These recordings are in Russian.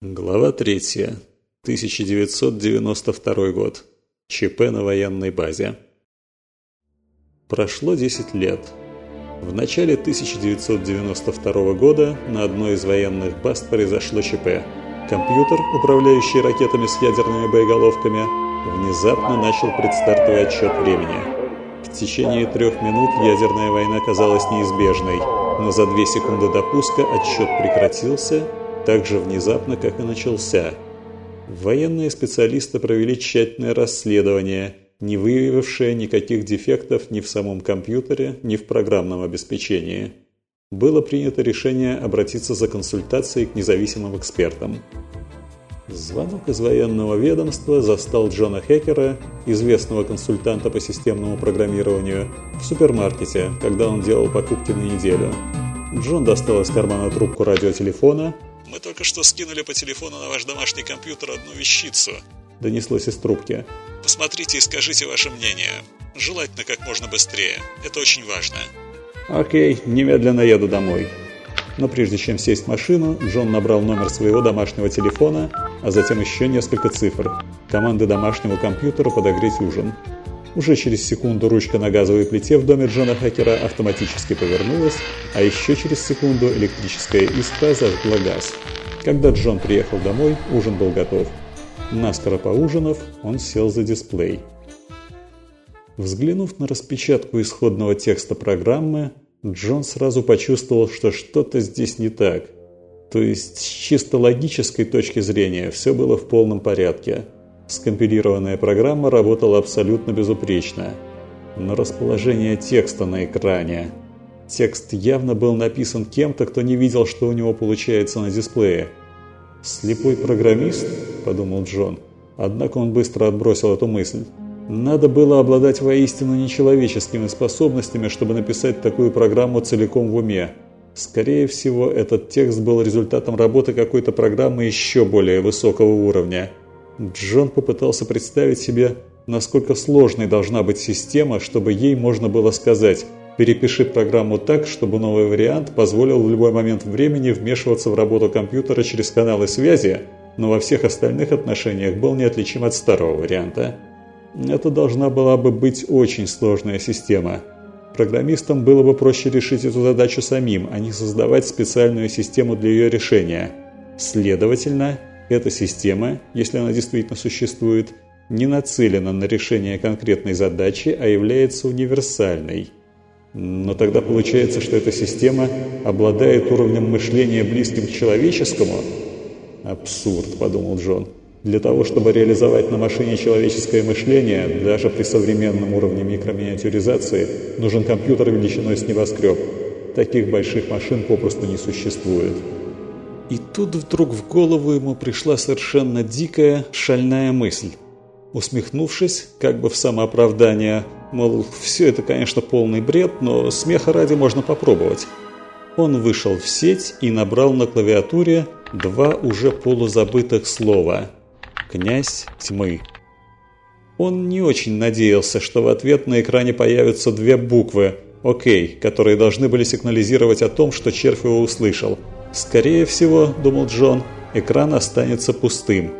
Глава 3. 1992 год. ЧП на военной базе. Прошло 10 лет. В начале 1992 года на одной из военных баз произошло ЧП. Компьютер, управляющий ракетами с ядерными боеголовками, внезапно начал предстартовый отсчет времени. В течение трех минут ядерная война казалась неизбежной, но за две секунды до пуска отсчет прекратился – так же внезапно, как и начался. Военные специалисты провели тщательное расследование, не выявившее никаких дефектов ни в самом компьютере, ни в программном обеспечении. Было принято решение обратиться за консультацией к независимым экспертам. Звонок из военного ведомства застал Джона Хекера, известного консультанта по системному программированию, в супермаркете, когда он делал покупки на неделю. Джон достал из кармана трубку радиотелефона мы только что скинули по телефону на ваш домашний компьютер одну вещицу. Донеслось из трубки. Посмотрите и скажите ваше мнение. Желательно как можно быстрее. Это очень важно. Окей, немедленно еду домой. Но прежде чем сесть в машину, Джон набрал номер своего домашнего телефона, а затем еще несколько цифр. Команды домашнего компьютера подогреть ужин. Уже через секунду ручка на газовой плите в доме Джона Хакера автоматически повернулась, а еще через секунду электрическая искра зажгла газ. Когда Джон приехал домой, ужин был готов. Наскоро поужинав, он сел за дисплей. Взглянув на распечатку исходного текста программы, Джон сразу почувствовал, что что-то здесь не так. То есть, с чисто логической точки зрения, все было в полном порядке – Скомпилированная программа работала абсолютно безупречно. Но расположение текста на экране... Текст явно был написан кем-то, кто не видел, что у него получается на дисплее. «Слепой программист?» – подумал Джон. Однако он быстро отбросил эту мысль. Надо было обладать воистину нечеловеческими способностями, чтобы написать такую программу целиком в уме. Скорее всего, этот текст был результатом работы какой-то программы еще более высокого уровня – Джон попытался представить себе, насколько сложной должна быть система, чтобы ей можно было сказать «перепиши программу так, чтобы новый вариант позволил в любой момент времени вмешиваться в работу компьютера через каналы связи, но во всех остальных отношениях был неотличим от старого варианта». Это должна была бы быть очень сложная система. Программистам было бы проще решить эту задачу самим, а не создавать специальную систему для ее решения. Следовательно, эта система, если она действительно существует, не нацелена на решение конкретной задачи, а является универсальной. Но тогда получается, что эта система обладает уровнем мышления близким к человеческому? Абсурд, подумал Джон. Для того, чтобы реализовать на машине человеческое мышление, даже при современном уровне микроминиатюризации, нужен компьютер величиной с небоскреб. Таких больших машин попросту не существует. И тут вдруг в голову ему пришла совершенно дикая, шальная мысль. Усмехнувшись, как бы в самооправдание, мол, все это, конечно, полный бред, но смеха ради можно попробовать. Он вышел в сеть и набрал на клавиатуре два уже полузабытых слова «Князь тьмы». Он не очень надеялся, что в ответ на экране появятся две буквы «Окей», которые должны были сигнализировать о том, что червь его услышал – Скорее всего, думал Джон, экран останется пустым.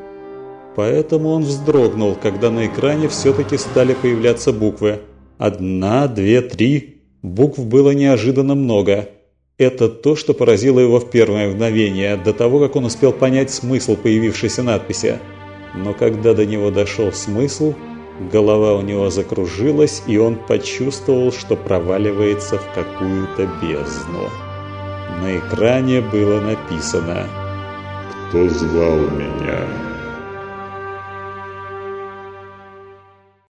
Поэтому он вздрогнул, когда на экране все-таки стали появляться буквы. Одна, две, три. Букв было неожиданно много. Это то, что поразило его в первое мгновение, до того, как он успел понять смысл появившейся надписи. Но когда до него дошел смысл, голова у него закружилась, и он почувствовал, что проваливается в какую-то бездну. На экране было написано «Кто звал меня?»